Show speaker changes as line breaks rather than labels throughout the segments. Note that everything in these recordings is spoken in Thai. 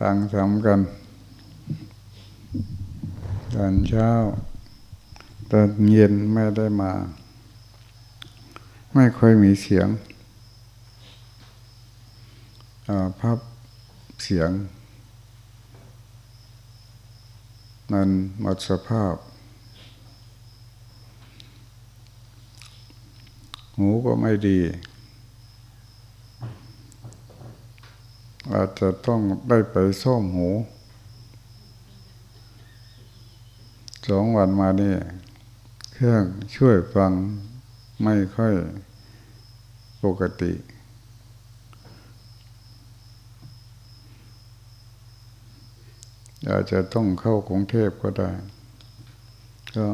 ตั้งทำกันตอนเช้าตอนเย็นไม่ได้มา ไม่ค่อยมีเสียงพับเสียง มันหมดสภาพ หูก็ไม่ดี อาจจะต้องได้ไปซ่อมหูสองวันมานี่เครื่องช่วยฟังไม่ค่อยปกติ อาจจะต้องเข้ากรุงเทพก็ได้ ก็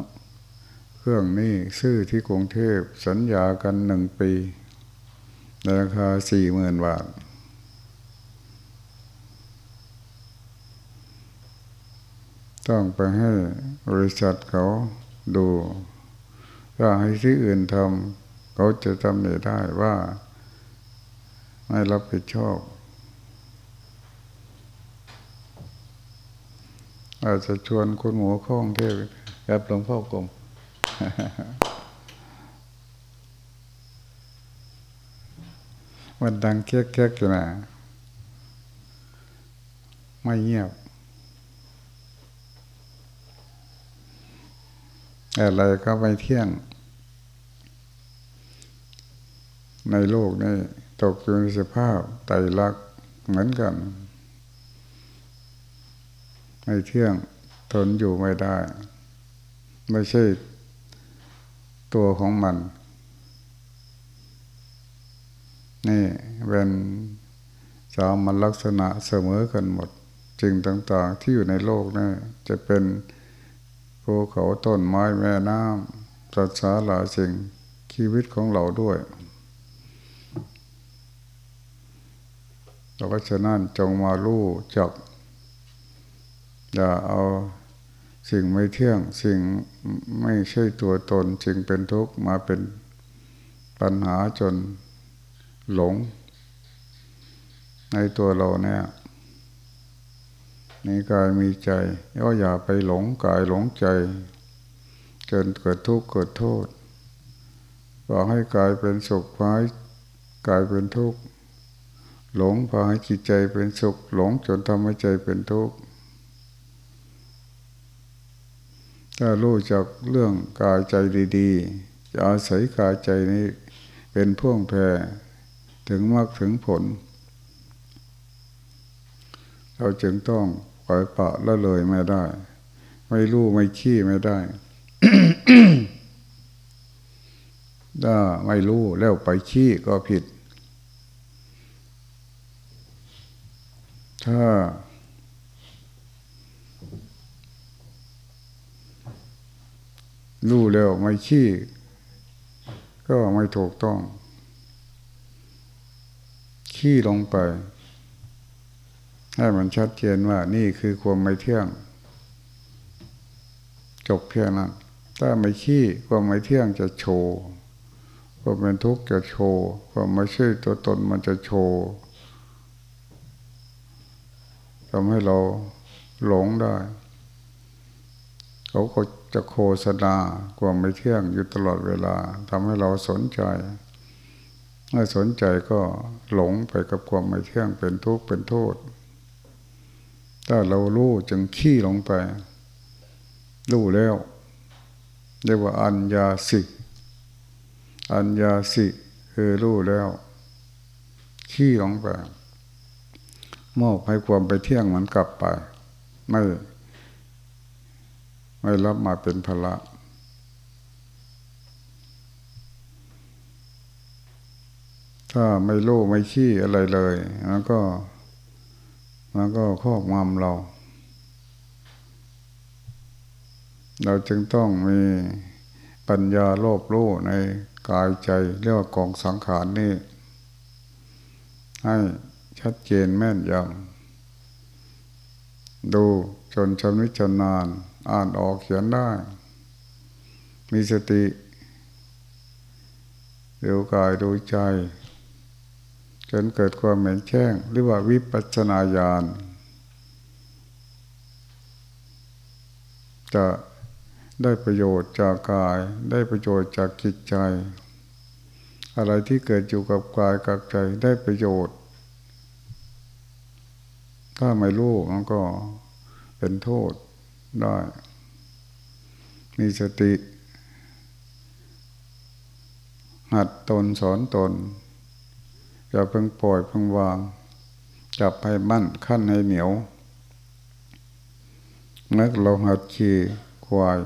เครื่องนี้ซื้อที่กรุงเทพสัญญากันหนึ่งปี ราคาสี่หมื่นบาท ต้องไปให้บริษัทเขาดูถ้าให้ที่อื่นทำเขาจะทำไม่ได้ว่า ไม่รับผิดชอบ อาจจะชวนคุณหมูข้องเทพกับหลวงพ่อกรมมันดังเก๊กๆอยู่นะไม่เงียบ อะไรก็ไม่เที่ยง ในโลกนี้ตกอยู่ในสภาพไตรลักษณ์เหมือนกัน ไม่เที่ยงทนอยู่ไม่ได้ ไม่ใช่ตัวของมัน นี่เป็นสามัญลักษณะเสมอกันหมด จึงต่าง ๆ ที่อยู่ในโลกนี่จะเป็น ภูเขาต้นไม้แม่น้ำสัตว์สาลาสิ่งชีวิตของเราด้วยเราก็ฉะนั้นจงมาลู่จักอย่าเอาสิ่งไม่เที่ยง สิ่งไม่ใช่ตัวตนจึงเป็นทุกข์มาเป็นปัญหาจนหลง ในตัวเราเนี่ย มีกายมีใจก็อย่าไปหลงกายหลงใจจนเกิดทุกข์เกิดโทษบอกให้กายเป็นสุขพายกายเป็นทุกข์หลงพาให้จิตใจเป็นสุข หลงจนทำให้ใจเป็นทุกข์ถ้ารู้จักเรื่องกายใจดีๆจะอาศัยกายใจนี้เป็นพ่วงแพรถึงมากถึงผล เราจึงต้อง ปล่อยปะละเลยไม่ได้ ไม่รู้ไม่ขี้ไม่ได้ถ้าไม่รู้แล้วไปขี้ก็ผิด ถ้า รู้แล้วไม่ขี้ก็ไม่ถูกต้อง ขี้ลงไป ให้มันชัดเจนว่านี่คือความไม่เที่ยง จบเพียงนั้นถ้าไม่ขี้ความไม่เที่ยงจะโชว์ความเป็นทุกข์จะโชว์ความไม่ใช่ตัวตนมันจะโชว์ทำให้เราหลงได้ เขาก็จะโฆษณาความไม่เที่ยงอยู่ตลอดเวลาทำให้เราสนใจเมื่อสนใจก็หลงไปกับความไม่เที่ยงเป็นทุกข์เป็นโทษ ถ้าเรารู้จึงขี้ลงไป รู้แล้ว เรียกว่าอัญญาสิอัญญาสิคือรู้แล้ว ขี้ลงไปมอบให้ความไปเที่ยงมันกลับไป ไม่ ไม่รับมาเป็นภาระถ้าไม่รู้ไม่ขี้อะไรเลย แล้วก็ มันก็ครอบงำเรา เราจึงต้องมีปัญญาโลภรู้ในกายใจเรียกว่ากองสังขารนี่ ให้ชัดเจนแม่นยำดูจนชำนิชำนาน อ่านออกเขียนได้ มีสติดูกายดูใจ จนเกิดความเหม็นแช่งหรือว่าวิปัสสนาญาณจะได้ประโยชน์จากกาย ได้ประโยชน์จากจิตใจ อะไรที่เกิดอยู่กับกายกับใจได้ประโยชน์ ถ้าไม่รู้มันก็เป็นโทษได้ มีสติ หัดตนสอนตน อย่าเพิ่งปล่อยเพิ่งวางจับให้มั่นขั้นให้เหนียวนักเราหัดขี่ควาย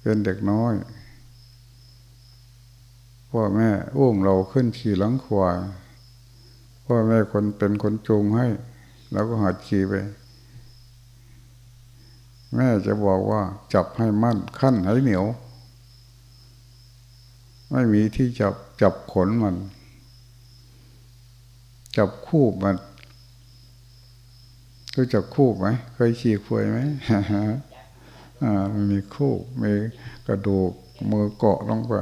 เป็นเด็กน้อยพ่อแม่อุ้มเราขึ้นขี่หลังควายพ่อแม่คนเป็นคนจูงให้เราก็หัดขี่ไป แม่จะบอกว่าจับให้มั่นขั้นให้เหนียว ไม่มีที่จับจับขนมัน จับคู่มันรู้จักคู่ไหมเคยขี่ควายไหมอ่ามันมีคู่มีกระดูกมือเกาะลงไป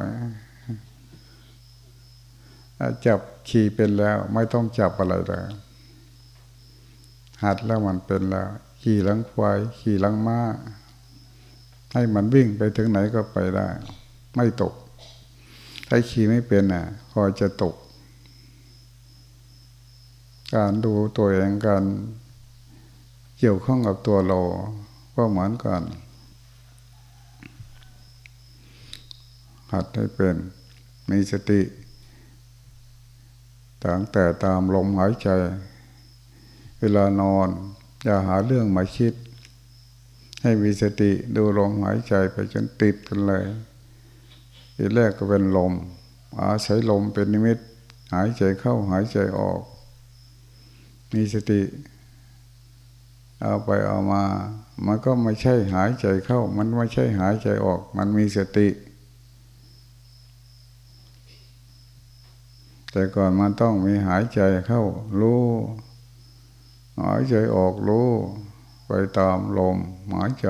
จับขี่เป็นแล้ว ไม่ต้องจับอะไรเลยหัดแล้วมันเป็นแล้ว ขี่ลังควายขี่ลังม้า ให้มันวิ่งไปถึงไหนก็ไปได้ ไม่ตก ถ้าขี่ไม่เป็นอะคอยจะตก การดูตัวเองการเกี่ยวข้องกับตัวเราก็เหมือนกัน หัดให้เป็นมีสติต่างแต่ตามลมหายใจ เวลานอน อย่าหาเรื่องมาคิด ให้มีสติดูลมหายใจไปจนติดกันเลยทีแรกก็เป็นลมอาศัยลมเป็นนิมิต หายใจเข้าหายใจออก มีสติ เอาไปเอามา มันก็ไม่ใช่หายใจเข้า มันไม่ใช่หายใจออก มันมีสติ แต่ก่อนมันต้องมีหายใจเข้า รู้หายใจออกรู้ไปตามลมหายใจ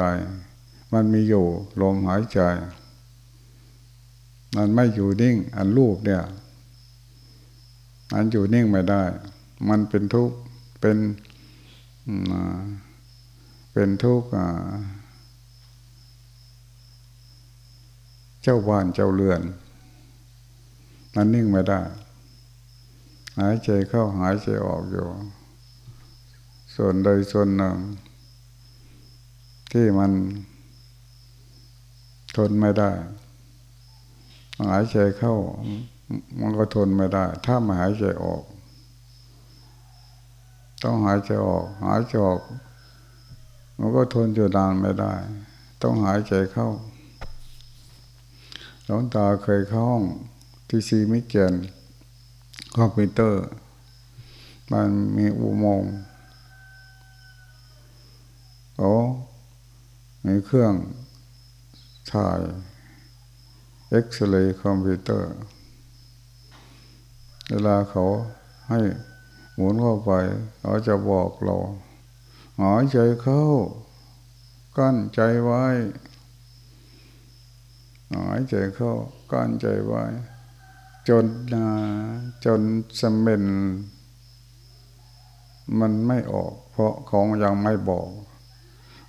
มันมีอยู่ลมหายใจ มันไม่อยู่นิ่ง อันรูปเนี่ยมันอยู่นิ่งไม่ได้ มันเป็นทุกข์ เป็นเป็นทุกข์เจ้าบ้านเจ้าเรือนมันนิ่งไม่ได้ หายใจเข้าหายใจออกอยู่ ส่วนใดส่วนหนึ่ง ที่มันทนไม่ได้ หายใจเข้า มันก็ทนไม่ได้ ถ้ามาหายใจออก ต้องหายใจออก หายใจออกมันก็ทนอยู่นานไม่ได้ ต้องหายใจเข้าหลวงตาเคยเข้าห้องที่ CT scan คอมพิวเตอร์ มันมีอุโมงค์โอ้มีเครื่องถ่ายเอ็กซเรย์คอมพิวเตอร์ เวลาเขาให้ หมุนเข้าไปเขาจะบอกเราหายใจเข้า กั้นใจไว้หายใจเข้า กั้นใจไว้ จนจนสมเป็นมันไม่ออก เพราะของยังไม่บอก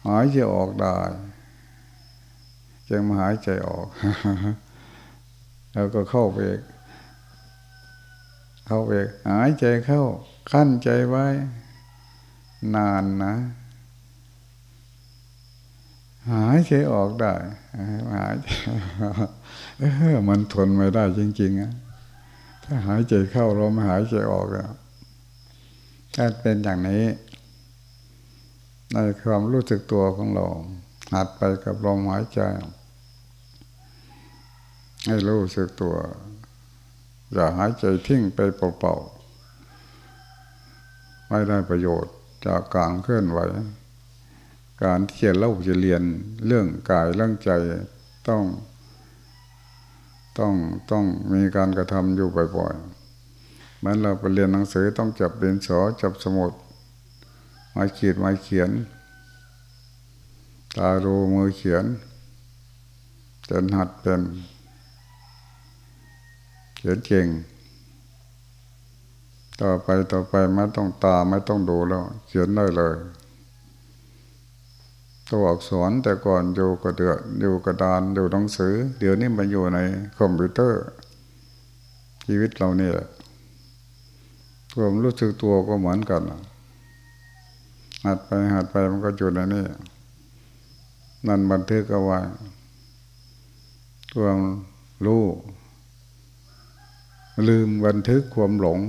หายใจออกได้จึงมาหายใจออก แล้วก็เข้าไปเข้าไปหายใจเข้า ขั้นใจไว้ นานนะ หายใจออกได้หายใจเออมันทนไม่ได้จริง ๆอะถ้าหายใจเข้าเราไม่หายใจออกแล้วถ้าเป็นอย่างนี้ในความรู้สึกตัวของเราหัดไปกับลมหายใจให้รู้สึกตัว อย่าหายใจทิ้งไปเปล่าๆ ไม่ได้ประโยชน์จากการเคลื่อนไหว การที่จะเล่าจะเรียนเรื่องกายเรื่องใจต้อง ต้องต้องมีการกระทำอยู่บ่อยๆมันเราไปเรียนหนังสือต้องจับเรียนสอจับสมุดมาขีดมาเขียน ตาดูมือเขียนจนหัดเป็นเขียนเก่ง ต่อไปต่อไปไม่ต้องตาไม่ต้องดูแล้ว เขียนได้เลย ตัวอักษรแต่ก่อนอยู่กระเดืออยู่กระดานอยู่หนังสือ เดี๋ยวนี้มันอยู่ในคอมพิวเตอร์ ชีวิตเราเนี่ยความรู้สึกตัวก็เหมือนกันหัดไปหัดไปมันก็อยู่ในนี้นั่นบันทึกเอาไว้ความรู้ลืมบันทึกความหลง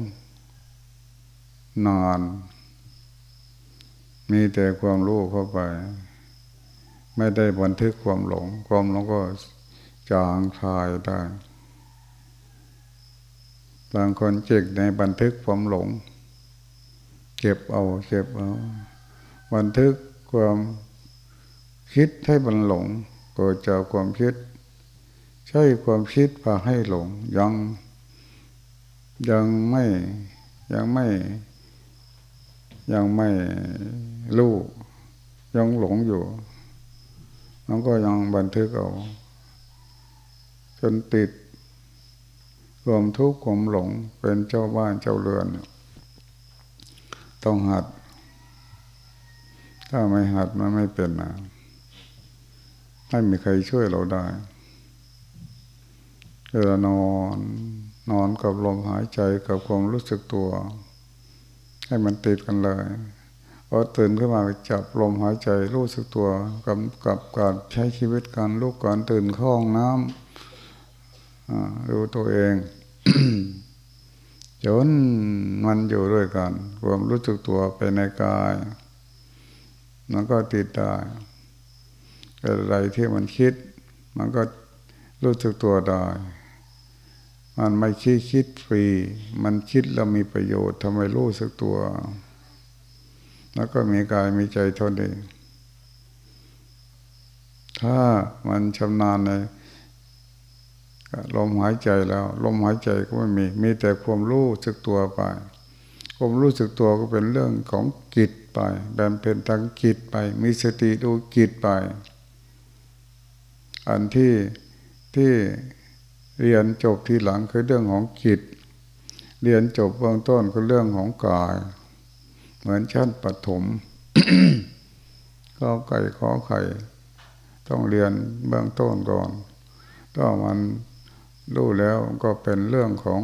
นาน มีแต่ความรู้เข้าไป ไม่ได้บันทึกความหลง ความหลงก็จางคลายได้บางคนเจ็กในบันทึกความหลง เก็บเอาเก็บเอา บันทึกความคิดให้มันหลงก็จะความคิด ใช่ความคิดพาให้หลงยังยังไม่ยังไม่ ยังไม่รู้ยังหลงอยู่มันก็ยังบันทึกเอาจนติดควมทุกข์ความหลงเป็นเจ้าบ้านเจ้าเรือน ต้องหัด ถ้าไม่หัดมันไม่เป็นนะไม่มีใครช่วยเราได้เวลานอนนอนกับลมหายใจกับความรู้สึกตัว ให้มันติดกันเลยพอตื่นขึ้นมาจับลมหายใจรู้สึกตัวกับกับการใช้ชีวิตการลุกการตื่นคล้องน้ำดูตัวเองจนมันอยู่ด้วยกันควมรู้สึกตัวไปในกายมันก็ติดได้อะไรที่มันคิด มันก็รู้สึกตัวได้ มันไม่คิดคิดฟรี มันคิดแล้วมีประโยชน์ทำไมรู้สึกตัว แล้วก็มีกายมีใจทนเองถ้ามันชำนาญในลมหายใจแล้ว ลมหายใจก็ไม่มี มีแต่ความรู้สึกตัวไปความรู้สึกตัวก็เป็นเรื่องของกิจไปแบ่งเป็นทางกิจไป มีสติดูกิจไป อันที่ที่ เรียนจบทีหลังคือเรื่องของจิต เรียนจบเบื้องต้นคือเรื่องของกาย เหมือนชั้นปฐมก็ไก่ขอไข่ ต้องเรียนเบื้องต้นก่อนถ้ามันรู้แล้วก็เป็นเรื่องของ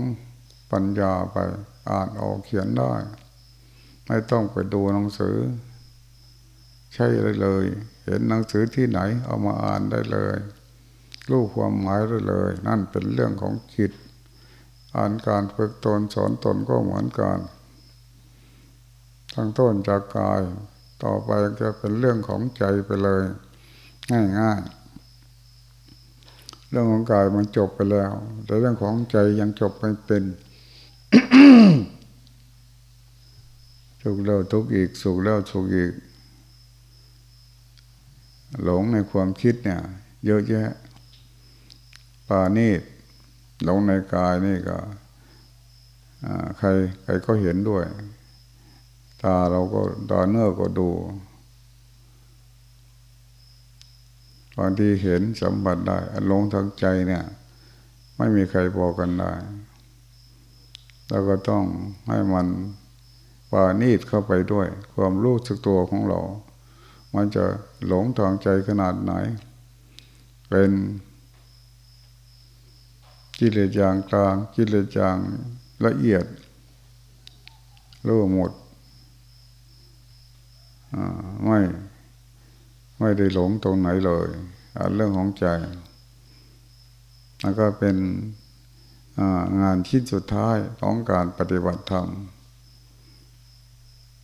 ปัญญาไปอ่านออกเขียนได้ ไม่ต้องไปดูหนังสือ ใช่เลยเลย เห็นหนังสือที่ไหนเอามาอ่านได้เลย รู้ความหมายได้เลย นั่นเป็นเรื่องของจิตอ่านการฝึกตนสอนตนก็เหมือนกันทั้งต้นจากกาย ต่อไปจะเป็นเรื่องของใจไปเลย ง่ายๆเรื่องของกายมันจบไปแล้ว แต่เรื่องของใจยังจบไม่เป็นสุขแล้วทุกอีกสุขแล้วทุกข์อีก หลงในความคิดเนี่ย เยอะแยะ ปานีตลงในกายนี่ก็ใครใครก็เห็นด้วย ตาเราก็ตาเนื้อก็ดูบางทีเห็นสัมผัสได้อารมณ์ทางใจเนี่ย ไม่มีใครบอกกันได้เราก็ต้องให้มันปานีตเข้าไปด้วย ความรู้สึกตัวของเรา มันจะหลงทางใจขนาดไหน เป็น กิเลสอย่างกลาง กิเลสอย่างละเอียดรู้หมดไม่ไม่ได้หลงตรงไหนเลยเรื่องของใจแล้วก็เป็นงานที่สุดท้ายของการปฏิบัติธรรม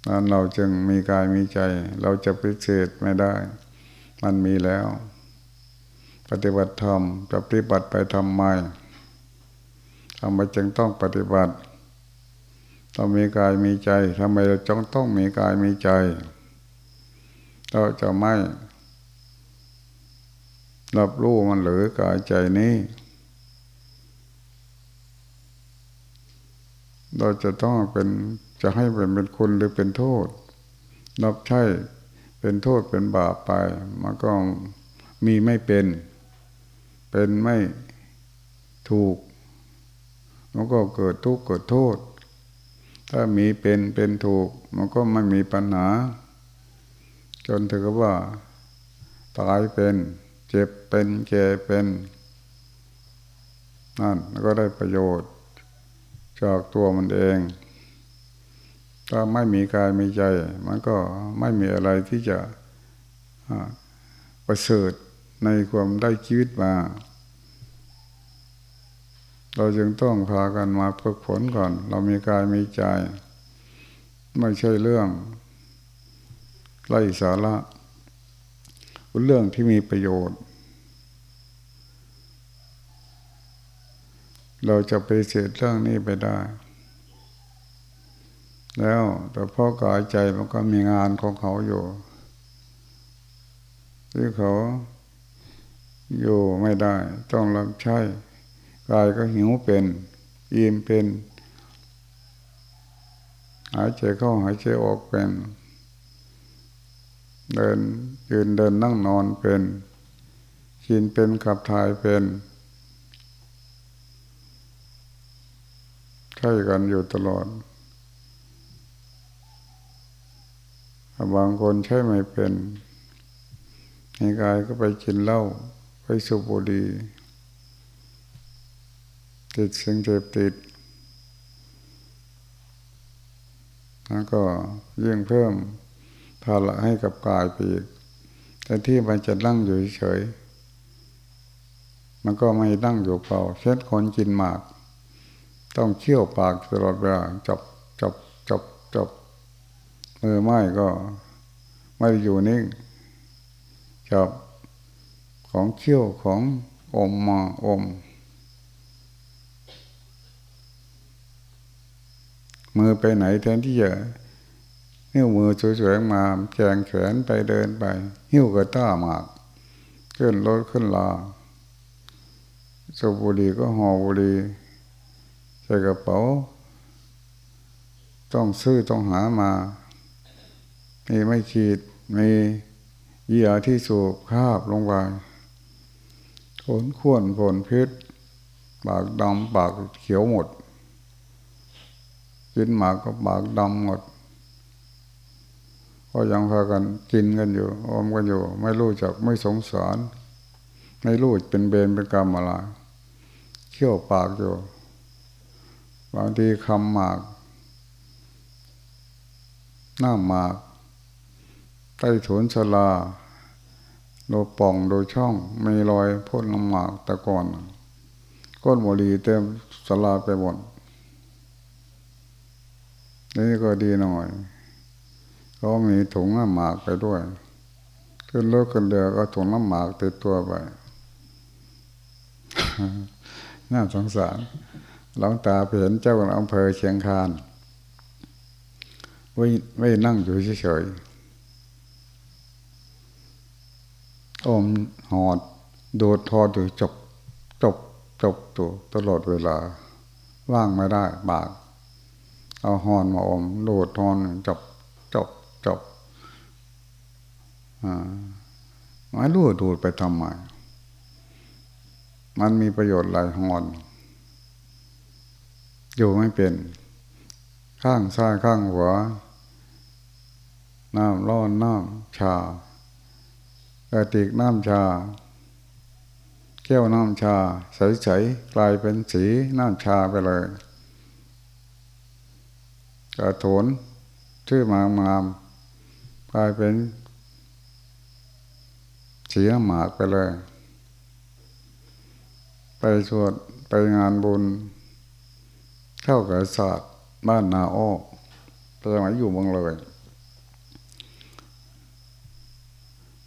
นั้นเราจึงมีกายมีใจ เราจะพิเศษไม่ได้ มันมีแล้ว ปฏิบัติธรรมปฏิบัติไปทำไม ทำไมจึงต้องปฏิบัติต้องมีกายมีใจทำไมเราจงต้องมีกายมีใจ เราจะไม่รับรู้มันหรือกายใจนี้ เราจะต้องเป็นจะให้เป็นเป็นคุณหรือเป็นโทษ รับใช่เป็นโทษเป็นบาปไป มันก็มีไม่เป็น เป็นไม่ถูก มันก็เกิดทุกข์เกิดโทษ ถ้ามีเป็นเป็นถูก มันก็ไม่มีปัญหา จนถึงว่าตายเป็นเจ็บเป็นแก่เป็นนั่นก็ได้ประโยชน์ จากตัวมันเอง ถ้าไม่มีกายมีใจ มันก็ไม่มีอะไรที่จะประเสริฐในความได้ชีวิตมา เราจึงต้องพากันมาฝึกฝนก่อน เรามีกายมีใจ ไม่ใช่เรื่องไร้สาระเป็นเรื่องที่มีประโยชน์ เราจะไปเสียเรื่องนี้ไปได้ แล้วแต่พ่อกายใจมันก็มีงานของเขาอยู่ที่เขาอยู่ไม่ได้ ต้องรับใช้ กายก็หิวเป็นอิ่มเป็น หายใจเข้าหายใจออกเป็น เดินยืนเดินนั่งนอนเป็นกินเป็นขับถ่ายเป็นใช่กันอยู่ตลอด บางคนใช่ไม่เป็นในกายก็ไปกินเหล้าไปสูบบุหรี่ ติดสิ่งเสพติดแล้วก็ยิ่งเพิ่มภาระให้กับกายไปอีกแต่ที่มันจะนั่งอยู่เฉย มันก็ไม่นั่งอยู่เปล่าเช่นคนกินหมาก ต้องเคี่ยวปากตลอดเวลาจับจับจับจับมือไม้ก็ไม่อยู่นิ่งจับของเคี่ยวของอมมาอม มือไปไหนแทนที่จะนิ้วมือสวยๆมาแขงแขนไปเดินไป หิ้วกระต้าหมากขึ้นรถขึ้นลาสุบุรีก็ห่อบุรีใส่กระเป๋า ต้องซื้อต้องหามา มีไม่ขีด มีเหยื่อที่สูบคาบลงไปผลข้วนผลพิษปากดำปากเขียวหมด กินหมากก็ปากดำหมด ก็ยังพากันกินกันอยู่อมกันอยู่ ไม่รู้จักไม่สงสาร ไม่รู้เป็นเบนเป็นกรรมอะไรเขี้ยวปากอยู่ บางทีคำหมาก หน้าหมาก ใต้ถุนชลาโดป่องโดยช่องไมีรอยพ่นลำหมากตะกอน ก้นบุหรี่เต็มสลาไปหมด นี่ก็ดีหน่อยเขามีถุงน้ำหมากไปด้วยขึ้นรถขึ้นเรือก็ถุงน้ำหมากติดตัวไปน่าสงสารหลวงตาไปเห็นเจ้าอำเภอเชียงคานไว้ไม่นั่งอยู่เฉยๆอมหอด โดดทอดอยู่จบจบจบตัวตลอดเวลา ว่างไม่ได้บาก เอาหอนมาอมโดดทอนจบจบจบอ่าไม่รู้ดูดไปทำไมมันมีประโยชน์หลายหอน อยู่ไม่เป็น ข้างซ้ายข้างหัวน้ำร้อนน้ำชากระติกน้ำชา แก้วน้ำชา ใสๆกลายเป็นสีน้ำชาไปเลย กระโถนชื่อมามามกลายเป็นเสีน้ำหมากไปเลย ไปสวดไปงานบุญ เข้ากับศาสตร์บ้านนาอ้อสมัยอยู่เมืองเลย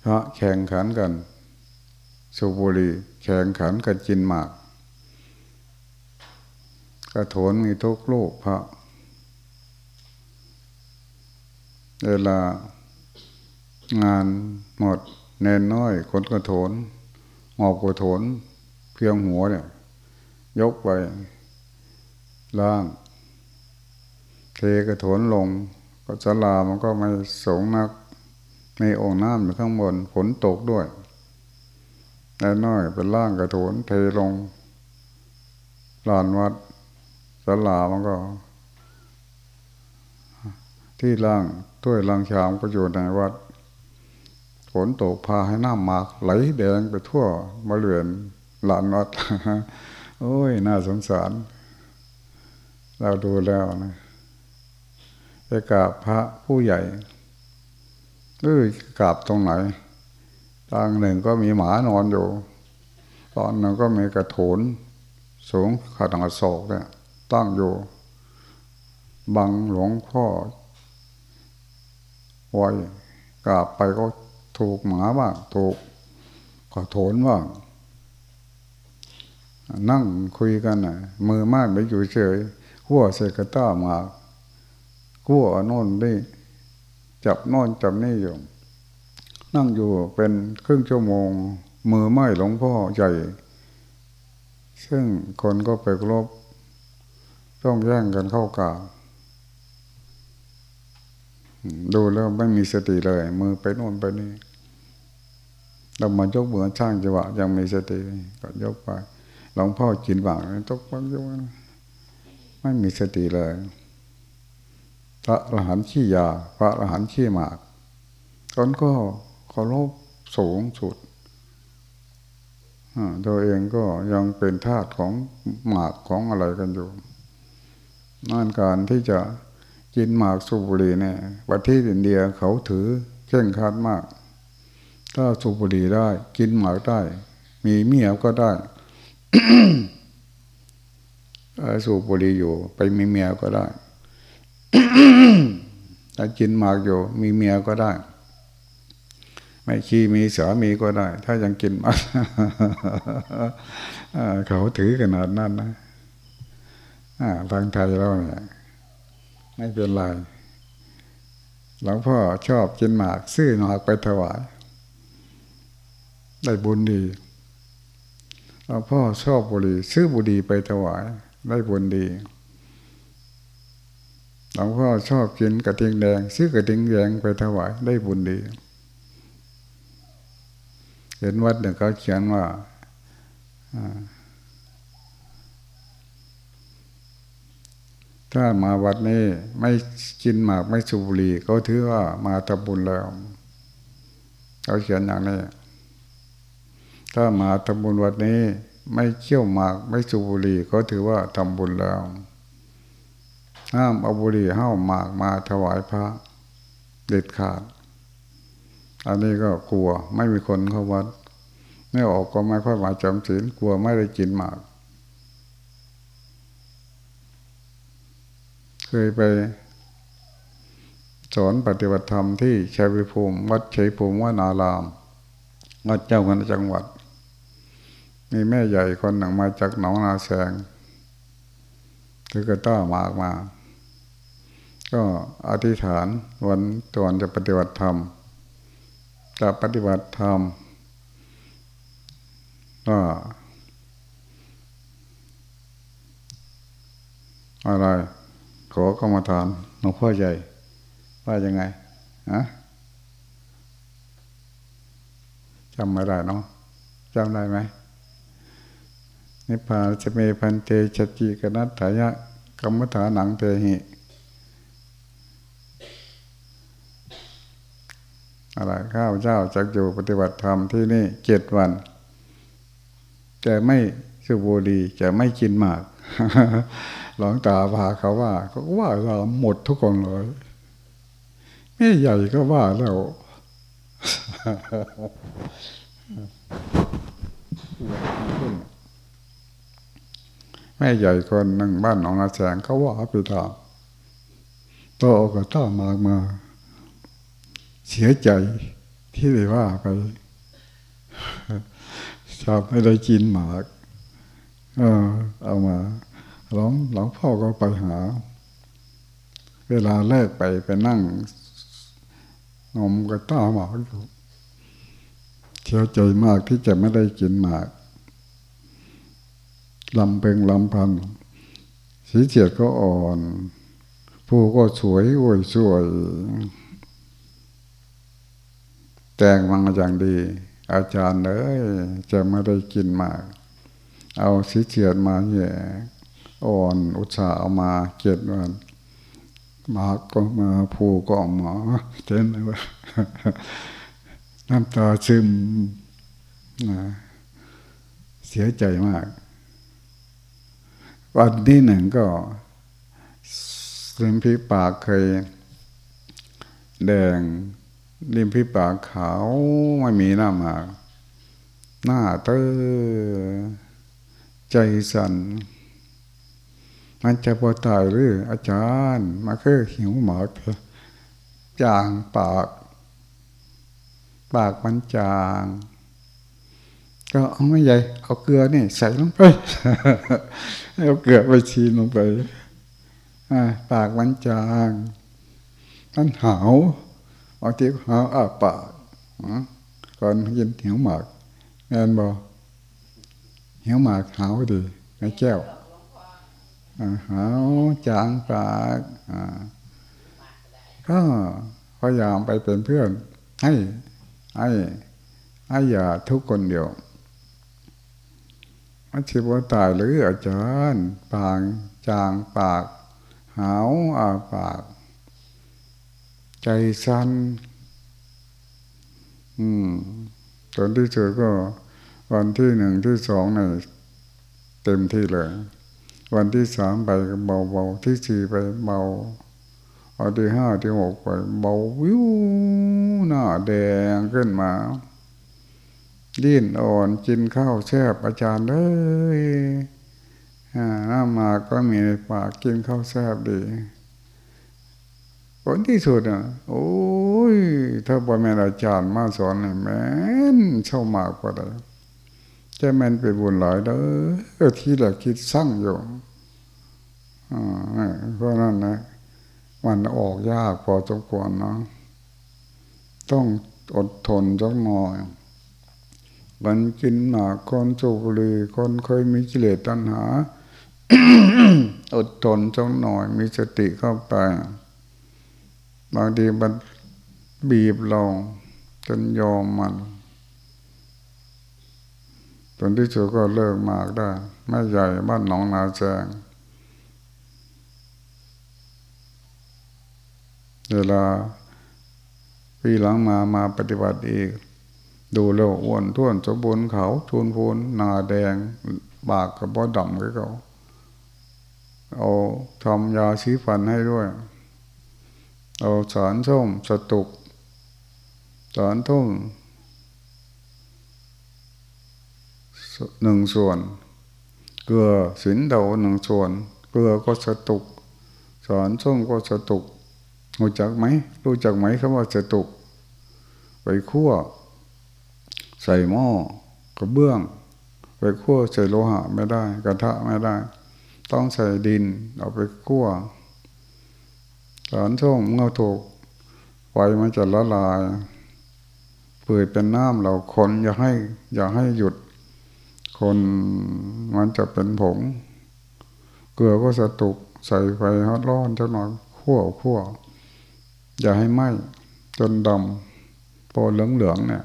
พระแข่งขันกันสุบุรีแข่งขันกันจินหมาก กระโถนมีทุกลูกพระ เวลางานหมดเนนน้อยคนกระโถนหอบกระโถนเพียงหัวเนี่ย ยกไปล่าง เทกระโถนลง ก็สลามันก็ไม่สูงนักมีองค์น้ำอยู่ข้างบนฝนตกด้วยแต่น้อยเป็นล่างกระโถนเทลงลานวัดสลามันก็ ที่ล่าง ถ้วยล่างชามก็อยู่ในวัดฝนตกพาให้น้ำหมากไหลแดงไปทั่วบริเวณลานวัดโอ้ย น่าสงสาร เราดูแล้วนะไปกราบพระผู้ใหญ่เอ้ยกราบตรงไหนทางหนึ่งก็มีหมานอนอยู่ ตอนหนึ่งก็มีกระโถน สูงขนาดศอกเนี่ย ตั้งอยู่ บังหลวงพ่อ ไว้กราบไปก็ถูกหมาบ้างถูกขอโถนบ้างนั่งคุยกันน่ะมือมากไปอยู่เฉยหัวเสกต้ามาหัวโน่นนี่จับโน่นจับนี่อยู่ นั่งอยู่เป็นครึ่งชั่วโมง มือไม้หลวงพ่อใหญ่ ซึ่งคนก็ไปรบต้องแย่งกันเข้ากา ดูแล้วไม่มีสติเลย มือไปโน่นไปนี่เรามายกมือช่างจังหวะยังมีสติก็ยกไปหลวงพ่อกินบางตกปังยกไม่มีสติเลย พระอรหันต์ขี้ยา พระอรหันต์ขี้หมากตอนก็เคารพสูงสุดตัวเองก็ยังเป็นทาสของหมากของอะไรกันอยู่นั่นการที่จะ กินหมากสูบบุหรี่เนี่ยประเทศอินเดียเขาถือเข่งคัดมาก ถ้าสูบบุหรี่ได้ กินหมากได้ มีเมียก็ได้สูบบุหรี่อยู่ ไปมีเมียก็ได้ถ้ากินหมากอยู่ มีเมียก็ได้ ไม่ขี้มีสามีก็ได้ ถ้ายังกินมากเขาถือขนาดนั้นนะทางไทยเราเนี่ย ไม่เป็นไรหลวงพ่อชอบกินหมาก ซื้อหมากไปถวาย ได้บุญดีหลวงพ่อชอบบุหรี่ซื้อบุหรี่ไปถวาย ได้บุญดีหลวงพ่อชอบกินกระเทียงแดง ซื้อกระเทียงแดงไปถวาย ได้บุญดีเห็นวัดเนี่ยเขาเขียนว่า ถ้ามาวัดนี้ไม่กินหมากไม่สูบบุหรี่เขาถือว่ามาทำบุญแล้วเขาเขียนอย่างนี้ ถ้ามาทำบุญวัดนี้ ไม่เขี่ยวหมากไม่สูบบุหรี่เขาถือว่าทำบุญแล้วห้ามเอาบุหรี่ห้าหมากมาถวายพระเด็ดขาด อันนี้ก็กลัวไม่มีคนเข้าวัดไม่ออกก็ไม่ค่อยมาจำศีลกลัวไม่ได้กินหมากเค ยไป สอนปฏิบัติธรรมที่ชัยภูมิวัดชัยภูมิวนารามวัดเจ้าคณะจังหวัด มีแม่ใหญ่คนหนึ่งมาจากหนองนาแสงถือกระต้ามากมา ก็อธิษฐานวันตอนจะปฏิบัติธรรมจะปฏิบัติธรรมก็อะไร ขอกรรมฐานหลวงพ่อใหญ่ ว่ายังไงฮะจำไม่ได้เนาะจำได้ไหมนิพพานจะมีพันเตชจิกนัตถายะกรรมฐานหนังเตหิอะไรข้าวเจ้าจักอยู่ปฏิบัติธรรมที่นี่เจ็ดวัน จะไม่สุบูดีจะไม่กินหมาก หลวงตาพาเขาว่าเขาว่าเราหมดทุกคนเลยแม่ใหญ่ก็ว่าเราแม่ใหญ่คนหนึ่งบ้านหนองอาแสงเขาว่าไปตามโตก็ต้ามากมา เสียใจที่ได้ว่าไปชอบไม่ได้กินหมาก เออ เอามาหลวงหลวงพ่อก็ไปหา เวลาแรกไปไปนั่งงมกระต้าหมากอยู่เสียใจมากที่จะไม่ได้กินหมากลำเพ็งลำพันสีเจียดก็อ่อน ผู้ก็สวยอวยสวย แต่งมาอย่างดี อาจารย์เอ้ยจะไม่ได้กินหมาก เอาสีเจียดมาแย่อ่อนอุตสาเอามาเจ็ดวันมาก็มาผูก็ออกหมอเจ็นเลยว่าน้ำตาซึมนะเสียใจมาก วันที่หนึ่งก็ริมพี่ปากเคย แดงริมพี่ปากขาวไม่มีหน้ามา หน้าเตอ ใจสัน่นมันจะพอตายหรืออาจารย์มาคือหิวหมอกจางปาก ปากมันจาง ก็เอาไม่ใหญ่เอาเกลือนี่ใส่ลงไปเอาเกลือไปชีลงไปปากมันจางมันหาวบางทีหาวอ้าปากก่อนยินหิวหมากแม่นบอก หิวหมากหาวดีไอ้แก้วหาวจางปากก็พยายามไปเป็นเพื่อน ให้ให้ให้อย่าทุกคนเดียวมันชิบว่าตายหรืออาจารย์ปางจางปาก หาวอาปาก ใจสั้นอืมตอนที่เจอก็ วันที่หนึ่งที่สองเนี่ยเต็มที่เลย วันที่สามไปเบาๆที่สี่ไปเบาเอาที่ห้าที่หกไปเบาวิวหน้าแดงขึ้นมาดิ้นอ่อนกินข้าวแซ่บอาจารย์เลยน้ามาก็มีปากกินข้าวแซ่บดีผลที่สุดอะ โอ้ย ถ้าพ่แม่อาจารย์มาสอนเลยแม่นเช่ามากกว่าเลย จะแม่นไปบุญหลายเด้อที่ละคิดสร้างอยู่เพราะนั้นนะมันออกยากพอสมควรนะต้องอดทนจักหน่อยมันกินหมากคนสูบบุหรี่คนเคยมีกิเลสตัณหา อดทนจักหน่อย มีสติเข้าไป บางทีมันบีบเราจนยอมมัน ตอนที่สุดก็เลิกมากได้ ไม่ใหญ่บ้านหนองนาแจงเวลาปีหลังมามาปฏิบัติอีก ดูแล้วอ้วนท้วนสมบูรณ์เขาทูนพูนนาแดงบากกับบ่ดำกับเขาเอาทำยาชีฟันให้ด้วย เอาสารส้มสตุกสารทุ่ง หนึ่งส่วน เกลือสินเดาหนึ่งส่วน เกลือก็สตุกสารส้มก็สตุกรู้จักไหมรู้จักไหมคำว่าสตุก ไปคั่ว ใส่หม้อกระเบื้อง ไปคั่วใส่โลหะไม่ได้ กระทะไม่ได้ ต้องใส่ดินเอาไปคั่วสารส้มเงาถูกไฟมันจะละลายเปื่อยเป็นน้ำเราคนอย่าให้ อย่าให้หยุด คนมันจะเป็นผง เกลือก็สตุกใส่ไฟฮอตร้อนจะหน่อยขั้วขั้วอย่าให้ไหม้จนดำพอเหลืองเหลืองเนี่ย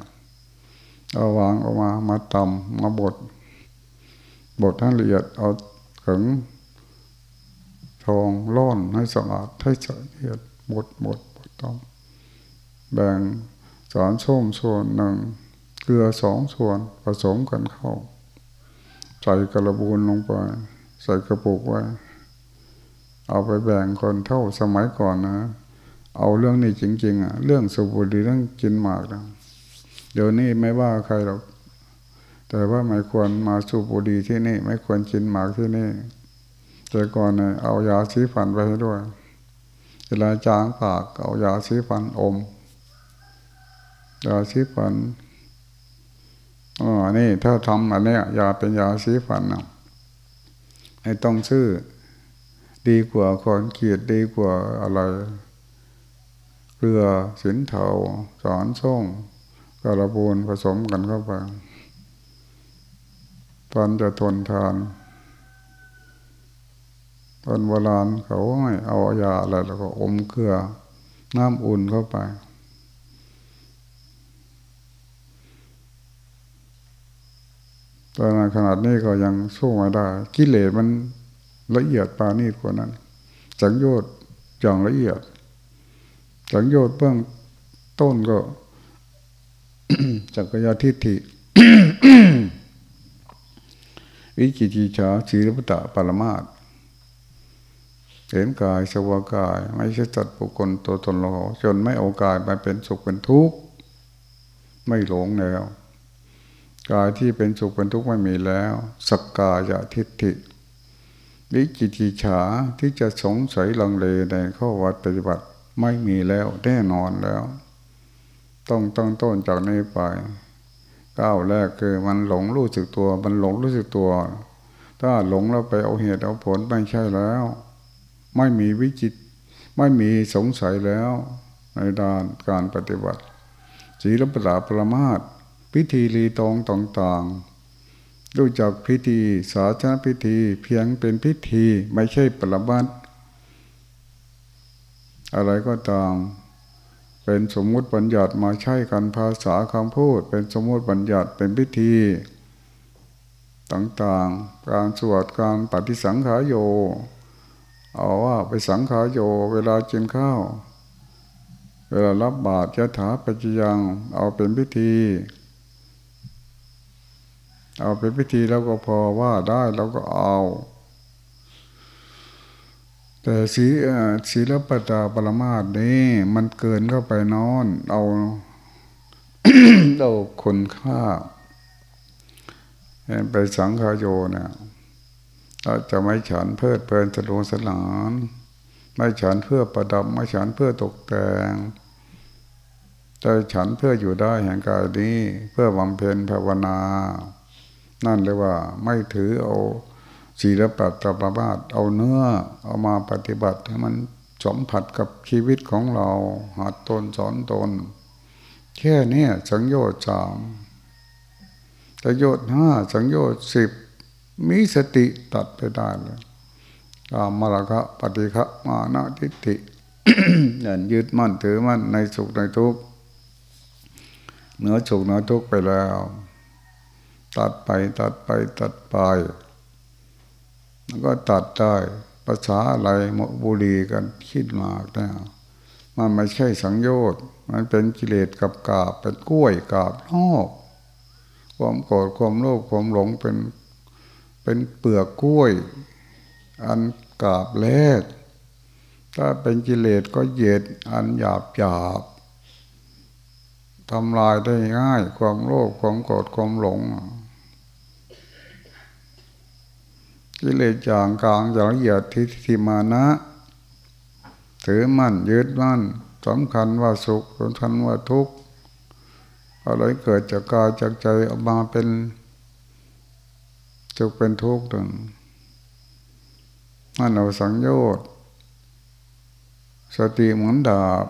เอาวางออกมามาตำมาบดบดให้ละเอียดเอาถึงทองร่อนให้สะอาดให้ละเอียดบดบดบดต้องแบ่งสารส้มส่วนหนึ่งเกลือสองส่วนผสมกันเข้า ใส่กระบูนลงไป ใส่กระปุกไว้ เอาไปแบ่งคนเท่าสมัยก่อนนะ เอาเรื่องนี้จริง ๆอะเรื่องสุบุรีเรื่องกินหมากนะเดี๋ยวนี้ไม่ว่าใครหรอกแต่ว่าไม่ควรมาสูบบุหรี่ที่นี่ ไม่ควรกินหมากที่นี่ แต่ก่อนเนี่ยเอายาสีฟันไปให้ด้วย เวลาจางปากเอายาสีฟันอมยาสีฟัน อ๋อนี่ถ้าทำอันนี้ยาเป็นยาสีฟันนะให้ต้องชื่อดีกว่าคนเกียดดีกว่าอะไรเกลือสินเทาสอนส่งกระบูนผสมกันเข้าไปฟันจะทนทานตอนโบราณเขาให้เอายาอะไรแล้วก็อมเกลือน้ำอุ่นเข้าไป ตอนขนาดนี้ก็ยังสู้ไม่ได้ กิเลสมันละเอียดปานีกว่านั้นสังโยชน์อย่างละเอียดสังโยชน์เบื้องต้นก็จักรยาทิฏฐิวิจิจิชาชีรปตะปรมาตเห็นกายสวากาย ไม่ใช่จัดบุคคลตัวตนเราจนไม่เอากายมาเป็นสุขเป็นทุกข์ ไม่หลงแล้ว กายที่เป็นสุขเป็นทุกข์ไม่มีแล้ว สักกายทิฏฐิวิจิจิฉาที่จะสงสัยลังเลในข้อวัดปฏิบัติไม่มีแล้วแน่นอนแล้ว ต้องตั้งต้นจากนี้ไปก้าวแรกคือมันหลงรู้สึกตัว มันหลงรู้สึกตัว ถ้าหลงแล้วไปเอาเหตุเอาผลไม่ใช่แล้ว ไม่มีวิจิต ไม่มีสงสัยแล้ว ในด้านการปฏิบัติศีลปราปรมาท พิธีรีตองต่างๆรู้จักพิธีสาธารณพิธีเพียงเป็นพิธีไม่ใช่ปรบัติอะไรก็ตาม เป็นสมมุติบัญญัติมาใช้กันภาษาคำพูด เป็นสมมุติบัญญัติเป็นพิธี ต่างๆ การสวดการปฏิสังขารโย เอาว่าไปสังขารโย เวลากินข้าว เวลารับบาตรยะถาปัจยังเอาเป็นพิธี เอาเป็นพิธีแล้วก็พอว่าได้แล้วก็เอา แต่สีศีลปตาปรมาสนี้มันเกินเข้าไปนอน เอาเอาคนค่าไปสังขาโยเนี่ยเราจะไม่ฉันเพื่อเพลินสนุสนาน ไม่ฉันเพื่อประดับ ไม่ฉันเพื่อตกแต่งแต่ฉันเพื่ออยู่ได้แห่งกายนี้ เพื่อบำเพ็ญภาวนา นั่นเลยว่าไม่ถือเอาศีลปัตตปราตเอาเนื้อเอามาปฏิบัติให้มันสัมผัสกับชีวิตของเราหัดตนสอนตน แค่นี้สังโยชน์สามสังโยชน์ห้าสังโยชน์สิบมีสติตัดไปได้เลยตามมรรคะปฏิฆะมานะทิฏฐิอย่ายึดมั่นถือมั่นในสุขในทุกข์เหนือสุขเหนือทุกข์ไปแล้ว ตัดไปตัดไปตัดไป แล้วก็ตัดได้ภาษาอะไรมบุรีกันคิดมากนะมันไม่ใช่สังโยชน์มันเป็นกิเลสกับกาบเป็นกล้วยกาบนอกความโกรธความโลภความหลงเป็นเป็นเปลือกกล้วย อันกาบแรก ถ้าเป็นกิเลสก็เย็ดอันหยาบหยาบทำลายได้ง่าย ความโลภความโกรธความหลง กิเลสจางกลางอย่างละเอียดทิฏฐิมานะ ถือมั่นยึดมั่นสำคัญว่าสุขสำคัญว่าทุกข์อะไรเกิดจากกายจากใจออกมาเป็นจุกเป็นทุกข์ตึงนั่นเราสังโยชน์สติเหมือนดาบ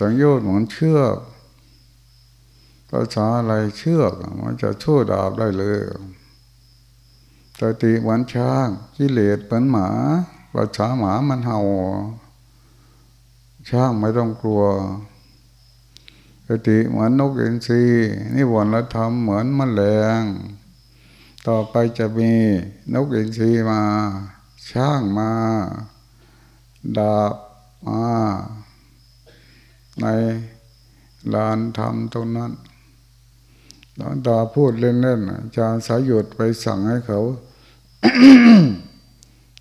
สังโยชน์เหมือนเชือก ภาษาอะไรเชือกมันจะชั่วดาบได้เลยสติเหมือนช้างกิเลสเป็นหมาภาษาหมามันเห่า ช้างไม่ต้องกลัวสติเหมือนนกอินทรีนิวรณ์ธรรมเหมือนมแมลง ต่อไปจะมีนกอินทรีมา ช้างมา ดาบมา ในลานธรรมตรงนั้น หลวงตาพูดเล่นๆอาจารย์สายหยุดไปสั่งให้เขา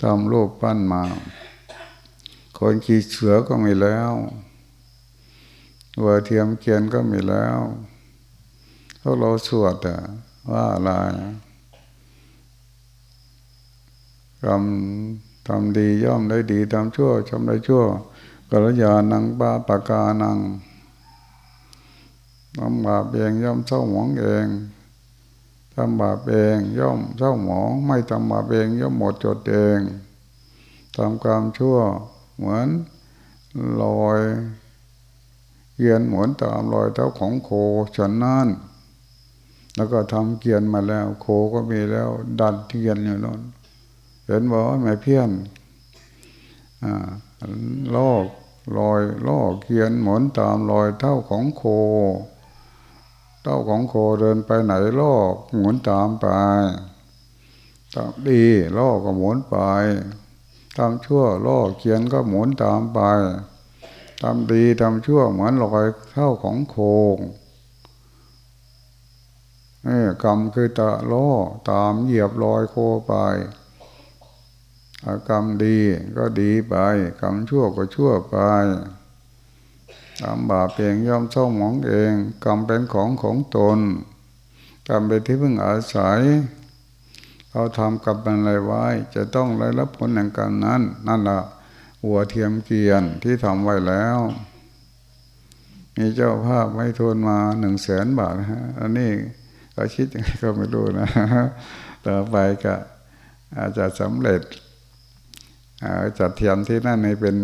ทำรูปปั้นมา คนขี่เสือก็มีแล้ววัวเทียมเกียนก็มีแล้วพวกเราสวดอะว่าอะไรทำทำดีย่อมได้ดีทำชั่วชมได้ชั่วกัลยาณังบาปากานัง ทำบาปเองย่อมเศร้าหมองเองทำบาปเองย่อมเศร้าหมอง ไม่ทำบาปเองย่อมหมดจดเองทำความชั่วเหมือนลอยเกียนเหมือนตามรอยเท้าของโคฉันนั่นแล้วก็ทำเกียนมาแล้ว โคก็มีแล้ว ดันเกียนอยู่นั่นเห็นบอกว่าไม่เพี้ยนอ่าลอกลอยลอกเกียนหมุนตามรอยเท้าของโค เท้าของโคเดินไปไหนล่อหมุนตามไปตามดีล่อกก็หมุนไปทำชั่วล่อเขียนก็หมุนตามไปทำดีทำชั่วเหมือนลอยเท่าของโคงนี่กรรมคือตะล่อตามเหยียบลอยโคไปกรรมดีก็ดีไปกรรมชั่วก็ชั่วไป ทำบาปเพียงย่อมเศร้าหมองเองกรรมเป็นของของตนกรรมเป็นที่พึ่งอาศัยเราทำกรรมเป็นอะไรไว้ จะต้องได้รับผลแห่งกรรมนั้น นั่นแหละหัวเทียมเกียนที่ทำไว้แล้ว มีเจ้าภาพไม่ทนมาหนึ่งแสนบาทนะฮะอันนี้ก็คิดยังไงก็ไม่รู้นะต่อไปก็อาจจะสำเร็จจัดเทียมที่นั่นในเป็น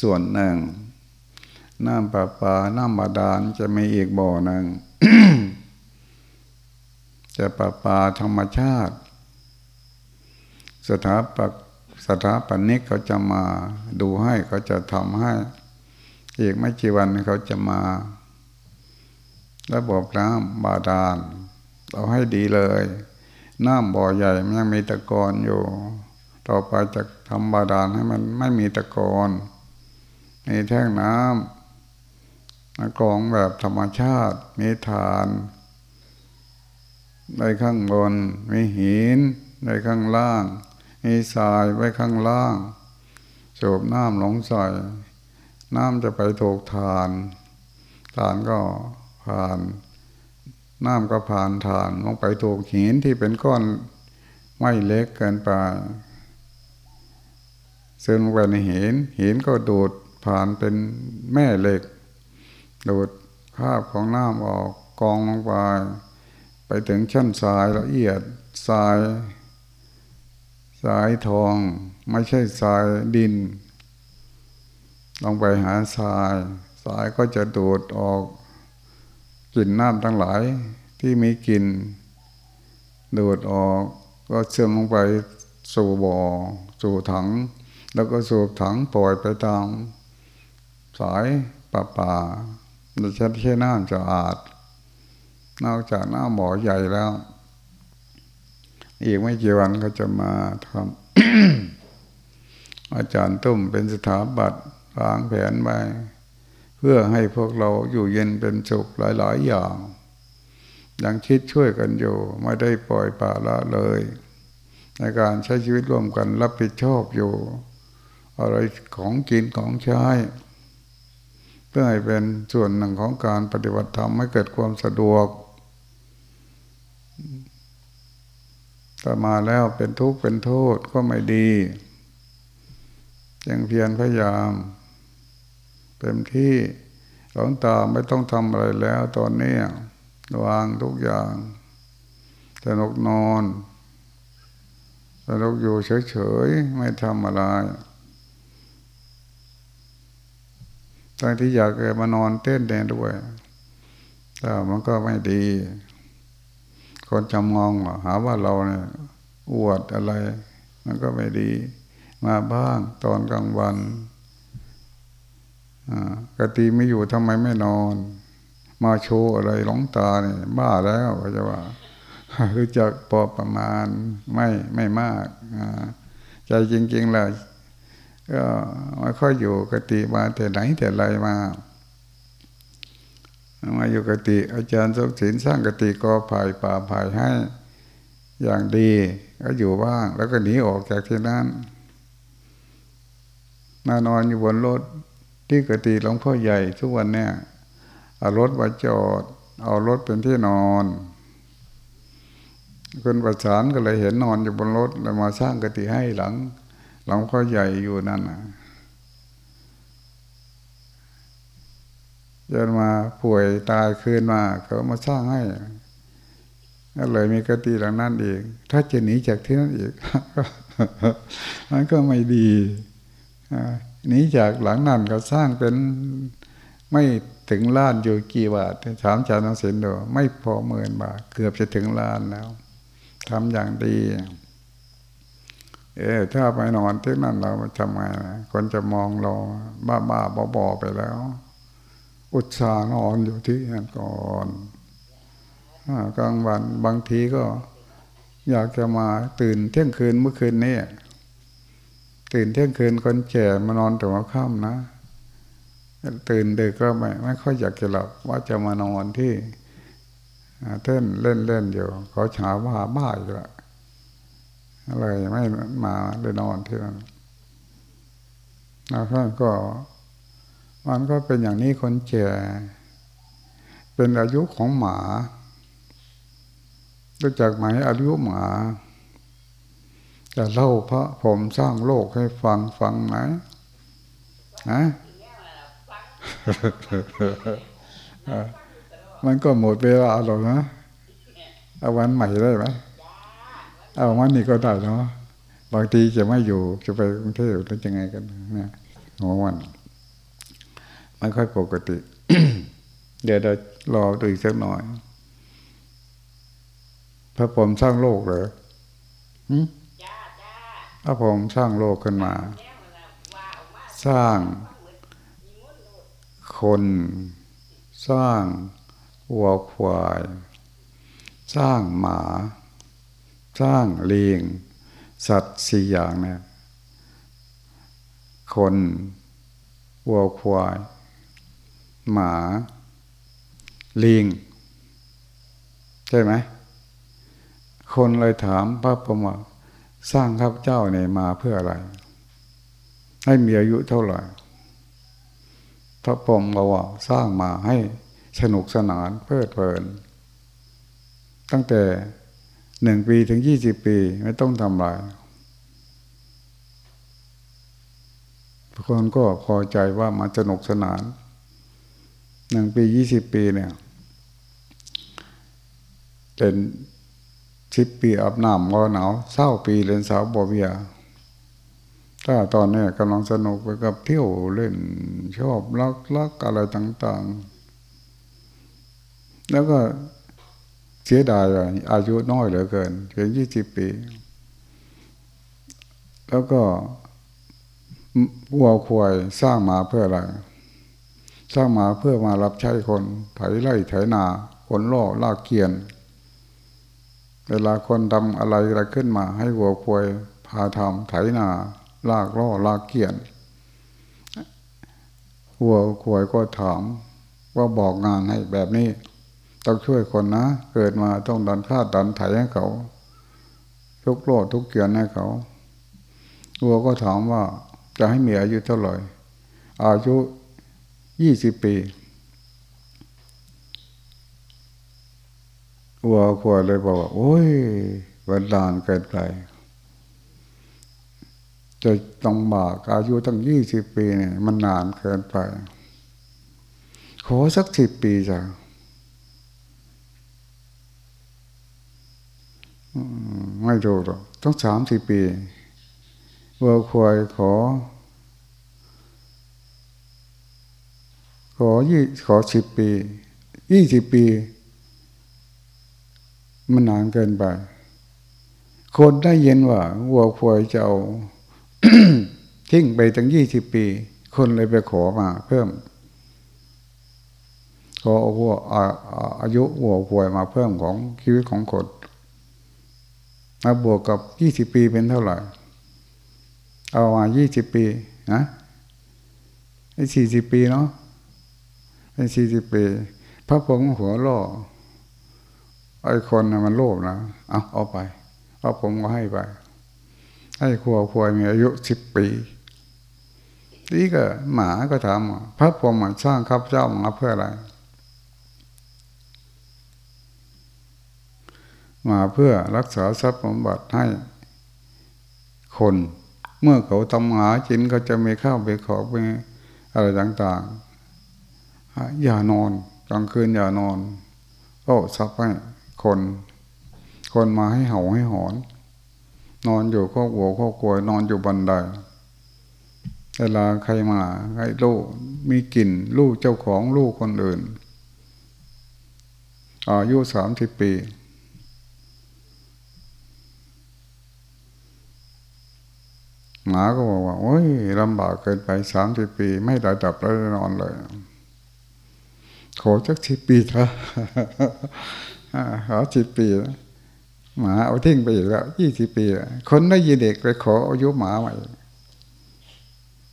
ส่วนหนึ่ง น้ำประปา น้ำบาดาลจะมีอีกบ่อหนึ่งจะประปาธรรมชาติ สถาปักสถาปนิกเขาจะมาดูให้เขาจะทำให้ อีกไม่กี่วันเขาจะมา ระบบน้ำบาดาลเอาให้ดีเลย น้ำบ่อใหญ่มันยังมีตะกอนอยู่ ต่อไปจะทำบาดาลให้มันไม่มีตะกอนมีแท่งน้ำ กองแบบธรรมชาติมีฐานในข้างบนมีหินในข้างล่าง มีทรายไว้ข้างล่างสูบน้ำหลงใส่น้ำจะไปถูกฐานฐานก็ผ่าน น้ำก็ผ่านฐานลงไปถูกหินที่เป็นก้อนไม่เล็กเกินไปซึมลงไปในหินหินก็ดูดผ่านเป็นแม่เหล็ก ดูดคาบของน้ำออกกองลงไปไปถึงชั้นทรายละเอียดทรายทรายทอง ไม่ใช่ทรายดินลงไปหาทรายทรายก็จะดูดออกกลิ่นน้ำทั้งหลายที่มีกลิ่นดูดออกก็เชื่อมลงไปสู่บ่อ สู่ถัง แล้วก็สูบถังปล่อยไปตามสายป่าป่า เราจะใช้น้ำจะอาด นอกจากน้ำบ่อใหญ่แล้ว อีกไม่กี่วันก็จะมาทำอาจารย์ตุ้มเป็นสถาบัตวางแผนไว้พื่อให้พวกเราอยู่เย็นเป็นสุขหลายๆอย่างยังคิดช่วยกันอยู่ ไม่ได้ปล่อยป่าละเลย ในการใช้ชีวิตร่วมกันรับผิดชอบอยู่ อะไรของกินของใช้ เพื่อให้เป็นส่วนหนึ่งของการปฏิบัติธรรมให้เกิดความสะดวกแต่มาแล้วเป็นทุกข์เป็นโทษก็ไม่ดี ยังเพียรพยายามเต็มที่หลงตาไม่ต้องทำอะไรแล้วตอนนี้วางทุกอย่างสนุกนอนสนุกอยู่เฉยๆ ไม่ทำอะไร ตั้งที่อยากแกมานอนเต้นแดนด้วยแต่มันก็ไม่ดี คนจำงองหาว่าเราเนี่ยอวดอะไร มันก็ไม่ดี มาบ้างตอนกลางวันกติไม่อยู่ทำไมไม่นอน มาโชว์อะไรหลงตาเนี่ยบ้าแล้วก็จะว่ารู้จักพอประมาณไม่ไม่มากใจจริงๆเลย ก็ไม่ค่อยอยู่กติมาแต่ไหนแต่ไรมามาอยู่กติอาจารย์สมศิลสร้างกติก็ภายป่าภายให้อย่างดีก็อยู่บ้างแล้วก็หนีออกจากที่นั้นมานอนอยู่บนรถที่กติหลวงพ่อใหญ่ทุกวันเนี่ยเอารถมาจอด เอารถเป็นที่นอนคนประสานก็เลยเห็นนอนอยู่บนรถแล้วมาสร้างกติให้หลัง หลวงพ่อใหญ่อยู่นั่นนะจนมาป่วยตายคืนมา เขามาสร้างให้ก็เลยมีกติหลังนั้นอีก ถ้าจะหนีจากที่นั้นอีกมันก็ไม่ดีหนีจากหลังนั้นก็สร้างเป็นไม่ถึงล้านอยู่กี่บาทถามอาจารย์นังสินดูไม่พอหมื่นบาท เกือบจะถึงล้านแล้วทำอย่างดี เออถ้าไปนอนที่นั่นเราทำไงคนจะมองเราบ้าบ้าบอบอไปแล้ว อุตส่าห์นอนอยู่ที่นั่นก่อนกลางวันบางทีก็ อยากจะมาตื่นเที่ยงคืนเมื่อคืนนี้ตื่นเที่ยงคืนคนแก่มานอนแต่ว่าค่ำนะตื่นดึกก็ไม่ไม่ค่อยอยากจะหลับว่าจะมานอนที่เต้นเล่นเล่นอยู่เขาฉาว่าบ้าอยู่ละ อะไรไม่มาเลยนอนที่นั่นแล้วท่านก็ มันก็เป็นอย่างนี้คนแก่เป็นอายุของหมารู้จักไหมอายุหมาจะเล่าพระผมสร้างโลกให้ฟังฟังไหมฮะมันก็หมดเวลาหรอกนะเอาวันใหม่ได้ไหม เอาวันนี้ก็ได้เนาะบางทีจะไม่อยู่จะไปกรุงเทพหรือยังไงกันนี่ยหัววันไม่ค่อยปกติ เดี๋ยวเรารอดูอีกสักหน่อย พระผมสร้างโลกเหรอพระผมสร้างโลกขึ้นมา สร้าง คน สร้างวัวควาย สร้างหมา สร้างเลิงสัตว์สี่อย่างเนี่ยคนวัวควาย หมาลิงใช่ไหม คนเลยถามพระพมสร้างข้าพเจ้าเนี่ยมาเพื่ออะไร ให้มีอายุเท่าไหร่พระพรหมบอกว่าสร้างมาให้สนุกสนานเพลิดเพลิน ตั้งแต่ หนึ่งปีถึงยี่สิบปี ไม่ต้องทำอะไรคนก็พอใจว่ามันสนุกสนานหนึ่งปียี่สิบปีเนี่ยเป็นสิบปีอาบน้ำก็หนาวเศร้าปีเรียนสาวบอเบียถ้าตอนนี้กำลังสนุกไปกับเที่ยวเล่นชอบลักลักอะไรต่าง ๆ แล้วก็ เสียดายอายุน้อยเหลือเกินเพียงยี่สิบปี แล้วก็วัวควายสร้างมาเพื่ออะไร สร้างมาเพื่อมารับใช้คนไถไร่ไถนาคนล่อลากเกียน เวลาคนทำอะไรอะไรขึ้นมา ให้วัวควายพาทำไถนา ลากล่อลากเกียนหัวขวายก็ถามว่าบอกงานให้แบบนี้ ต้องช่วยคนนะ เกิดมาต้องดันค่าดันไถให้เขา ทุกโลดทุกเกียนให้เขาวัวก็ถามว่าจะให้มีอายุเท่าไหร่ อายุยี่สิบปีวัวขวเลยบอกว่า โอ้ยวันลานเกิดไปจะต้องบากอายุตั้งยี่สิบปีเนี่ยมันนานเกินไป ขอสักสิบปีจ้ะ ไม่ถูกหรอกต้องสามสิบปีวัวควายขอ ขอยี่ขอสิบปียี่สิบปี มันนานเกินไป คนได้เยินว่าวัวควายจะเอาทิ้งไปตั้งยี่สิบปี คนเลยไปขอมา เพิ่มขอวัวอายุวัวป่วยมาเพิ่มของชีวิตของคน มาบวกกับยี่สิบปีเป็นเท่าไหร่ เอามายี่สิบปีนะไอ้สี่สิบปีเนาะไอ้สี่สิบปี พระพงหัวล่อไอ้คนนะมันโลภนะเอาเอาไปพระผมก็ให้ไปให้ขวควายมีอายุสิบปีนี่ก็หมาก็ถามพระพรหมสร้างข้าพเจ้ามาเพื่ออะไร มาเพื่อรักษาทรัพย์สมบัติให้คน เมื่อเขาทำหาจินเขาจะมีข้าวไปขอไปอะไรต่างๆ อย่านอนกลางคืนอย่านอนก็ทรัพย์ให้คน คนมาให้เห่าให้หอน นอนอยู่ก็หัวก็กลัวนอนอยู่บันไดเวลาใครมาให้ลูกมีกลิ่นลูกเจ้าของลูกคนอื่น อายุสามสิบปี หมาก็บอกว่า โอ้ยลำบากเกินไปสามสิบปี ไม่ได้ดับแล้วนอนเลย ขอสักสิบปีเถอะขอสิบปีนะหมาเอาทิ้งไปอีกแล้วยี่สิบปี คนได้ยินเด็กไปขออายุหมาใหม่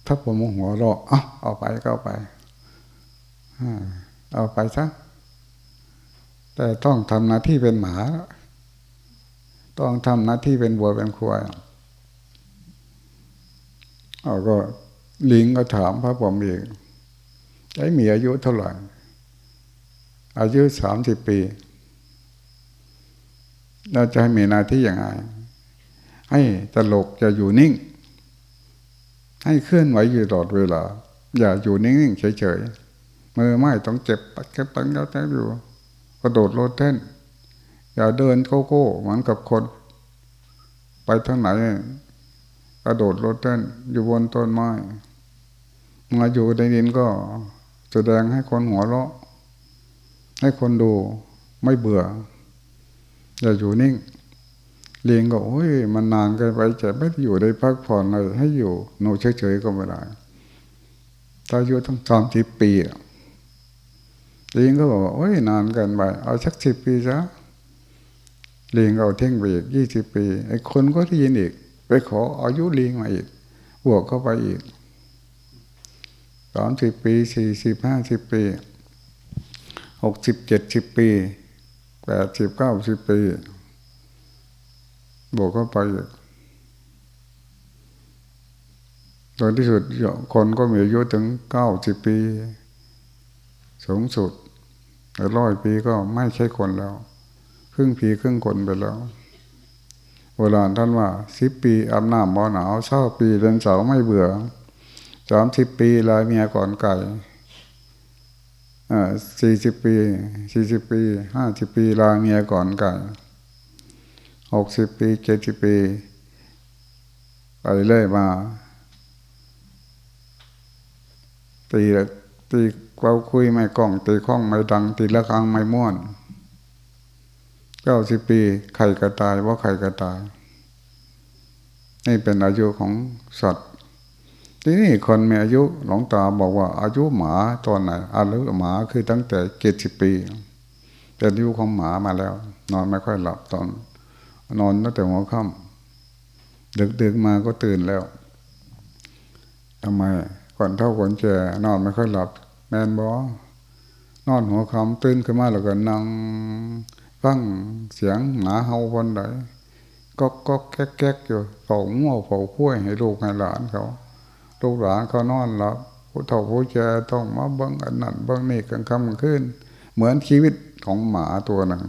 ถ้าผมหัวเราะเอาเอาไปก็เอาไปเอาไปซะแต่ต้องทำหน้าที่เป็นหมา ต้องทำหน้าที่เป็นบัวเป็นควาย เอาก็ลิงก็ถามพระผมอีกไอ้มีอายุเท่าไหร่ อายุสามสิบปี เราจะให้มีหน้าที่อย่างไรให้ตลกจะอยู่นิ่ง ให้เคลื่อนไหวอยู่ตลอดเวลา อย่าอยู่นิ่งๆเฉยๆมือไม่ต้องเจ็บปัดเก็บปังแล้วแต่อยู่กระโดดโลดเต้นอย่าเดินโก้โก้เหมือนกับคน ไปทางไหน กระโดดโลดเต้นอยู่บนต้นไม้มาอยู่ในดินก็แสดงให้คนหัวเราะ ให้คนดูไม่เบื่ออย่าอยู่นิ่งเลียงก็โอ้ยมันนานเกินไปจะไม่อยู่ได้พักผ่อนเลยให้อยู่หนูเฉยๆก็ไม่ได้ถ้าอยู่ตั้งสามสิบปีเลียงก็บอกว่าโอ้ยนานเกินไปเอาสักสิบปีซะเลียงเอาเท่งไปอีกยี่สิบปีไอ้คนก็ได้ยินอีก ไปขออายุเลี้ยงมาอีกบวกเข้าไปอีกสามสิบปีสี่สิบห้าสิบปีหกสิบเจ็ดสิบปีแปดสิบเก้าสิบปี บวกเข้าไปอีกตอนที่สุดคนก็มีอายุถึงเก้าสิบปี สูงสุดแต่ร้อยปีก็ไม่ใช่คนแล้ว ครึ่งปีครึ่งคนไปแล้ว โบราณท่านว่าสิบปีอาบน้ำบ่หนาวเศร้าปีเดินเสาไม่เบื่อสามสิบปีลายเมียก่อนไก่สี่สิบปีสี่สิบปีห้าสิบปีลาเมียก่อนไก่หกสิบปีเจ็ดสิบปีไปเรื่อยมาตีตีเราคุยไม่กล้องตีข้องไม่ดังตีละครังไม่ม้วน เก้าสิบปีไข่กระตายว่าไข่กระตาย นี่เป็นอายุของสัตว์ ที่นี้คนมีอายุหลวงตาบอกว่า อายุหมาตอนไหนอายุหมาคือตั้งแต่เจ็ดสิบปีเป็นอายุของหมามาแล้ว นอนไม่ค่อยหลับตอน นอนตั้งแต่หัวค่ำดึกๆมาก็ตื่นแล้วทำไมก่อนเท่าคนแก่นอนไม่ค่อยหลับ แมนบอนอนหัวค่ำตื่นขึ้นมาแล้วก็นั่ง ฟังเสียงหมาเห่าวันไหนก็ก็แก๊กแก๊กอยู่เผาง้อเผาคุ้ยให้ลูกให้หลานเขาลูกหลานเขานอนหลับผู้เฒ่าผู้แก่ต้องมาบิ้งอันนั้นบิ้งนี่กลางค่ำกลางคืนเหมือนชีวิตของหมาตัวหนึ่ง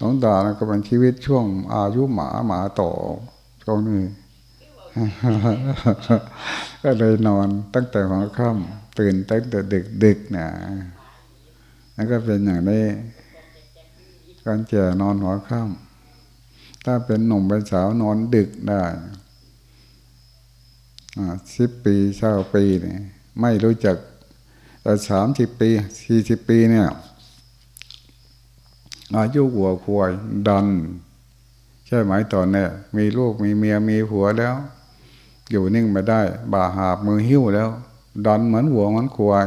น้องตาก็เป็นชีวิตช่วงอายุหมาหมาต่อช่วงนี้ก็เลยนอนตั้งแต่หัวค่ำตื่นตั้งแต่ดึกดึกนะนั่นก็เป็นอย่างนี้ การแก่นอนหัวค่ำถ้าเป็นหนุ่มเป็นสาวนอนดึกได้สิบปีเช้าปีเนี่ยไม่รู้จักแต่สามสิบปีสี่สิบปีเนี่ยอายุหัวควายดัน ใช่ไหมตอนนี้มีลูกมีเมียมีผัวแล้ว อยู่นิ่งไม่ได้ บ่าหาบมือหิ้วแล้ว ดันเหมือนหัวเหมือนควาย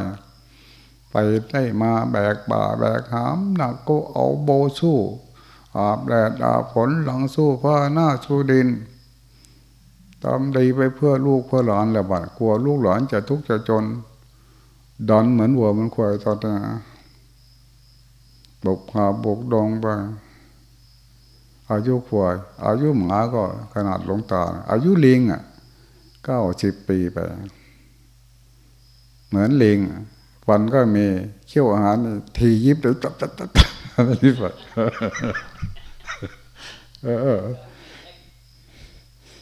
ไปได้มาแบกบ่าแบกหามหนักก็เอาโบสู้ อาบแดดอาบฝนหลังสู้ผ้าหน้าชูดินทำดีไปเพื่อลูกเพื่อหลานแล้วบัดกลัวลูกหลานจะทุกข์จะจนดอนเหมือนวัวมันควายตอนนั้บกหาบกดองไปอายุควายอายุหมาก็ขนาดหลงตา อายุลิงอะเก้าสิบปีไป เหมือนลิง ฟันก็มีเขี้ยวอาหาร ทียิบเดี๋ยวตัดตัดตัดอะไรนี่ไปเออ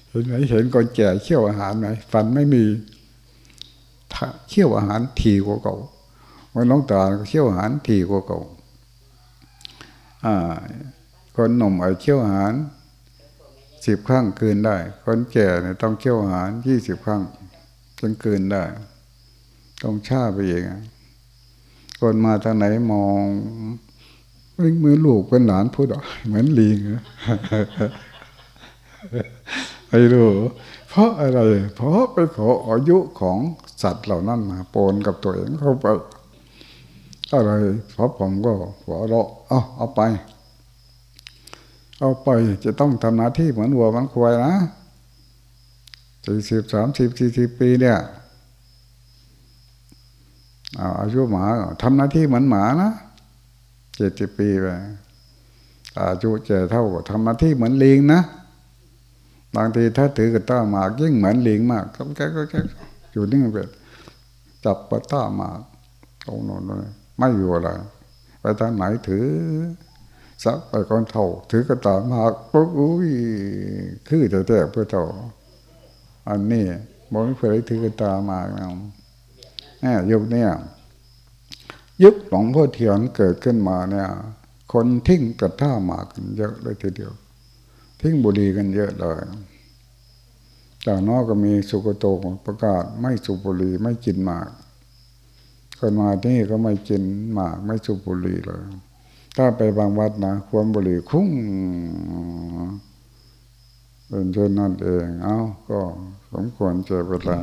เห็นไหมเห็นคนแก่เคี่ยวอาหารไหมฟันไม่มีเคี่ยวอาหารทีกว่าเก่าวันน้องตาเคี่ยวอาหารทีกว่าเก่าคนหนุ่มไอ้เคี่ยวอาหารสิบครั้งคืนได้ คนแก่เนี่ยต้องเคี่ยวอาหารยี่สิบครั้งจนคืนได้ ต้องชาไปเอง คนมาทางไหนมองมือลูกเป็นหลานพูดเหมือนลิงไม่รู้เพราะอะไร เพราะไปขออายุของสัตว์เหล่านั้นมาปนกับตัวเองเข้าไปอะไรเพราะผมก็หัวเราะเอาเอาไป เอาไปจะต้องทำหน้าที่เหมือนวัวมันควายนะสี่สิบสามสิบสี่สิบปีเนี่ย อาอายุหมาทำหน้าที่เหมือนหมานะเจ็ดสิบปีไปอายุเจเท่าทำหน้าที่เหมือนลิงนะบางทีถ้าถือกระต้าหมากยิ่งเหมือนลิงมากก็แค่ก็แค่อยู่นิ่งแบบจับกระต้าหมากตรงโน้นเลยไม่อยู่อะไรไปทางไหนถือสักไปก่อนเท่า ถือกระต่ายมากปุ๊บอุ้ยคือแต่แต่เพื่อเท่าอันนี้บอกไม่เคยถือกระตาหมากนะ ยยุคนี้ยุคหลวงพ่อเทียนเกิดขึ้นมาเนี่ย คนทิ้งกระท่าหมากันเยอะเลยทีเดียว ทิ้งบุหรี่กันเยอะเลยจากนอกก็มีสุกโตประกาศไม่สูบบุหรี่ไม่กินหมากคนมาที่นี่ก็ไม่กินหมากไม่สูบบุหรี่เลย ถ้าไปบางวัดนะควรบุหรี่คุ้งเป็นเช่นนั้นเอง เอ้าก็สมควรเจอเวลา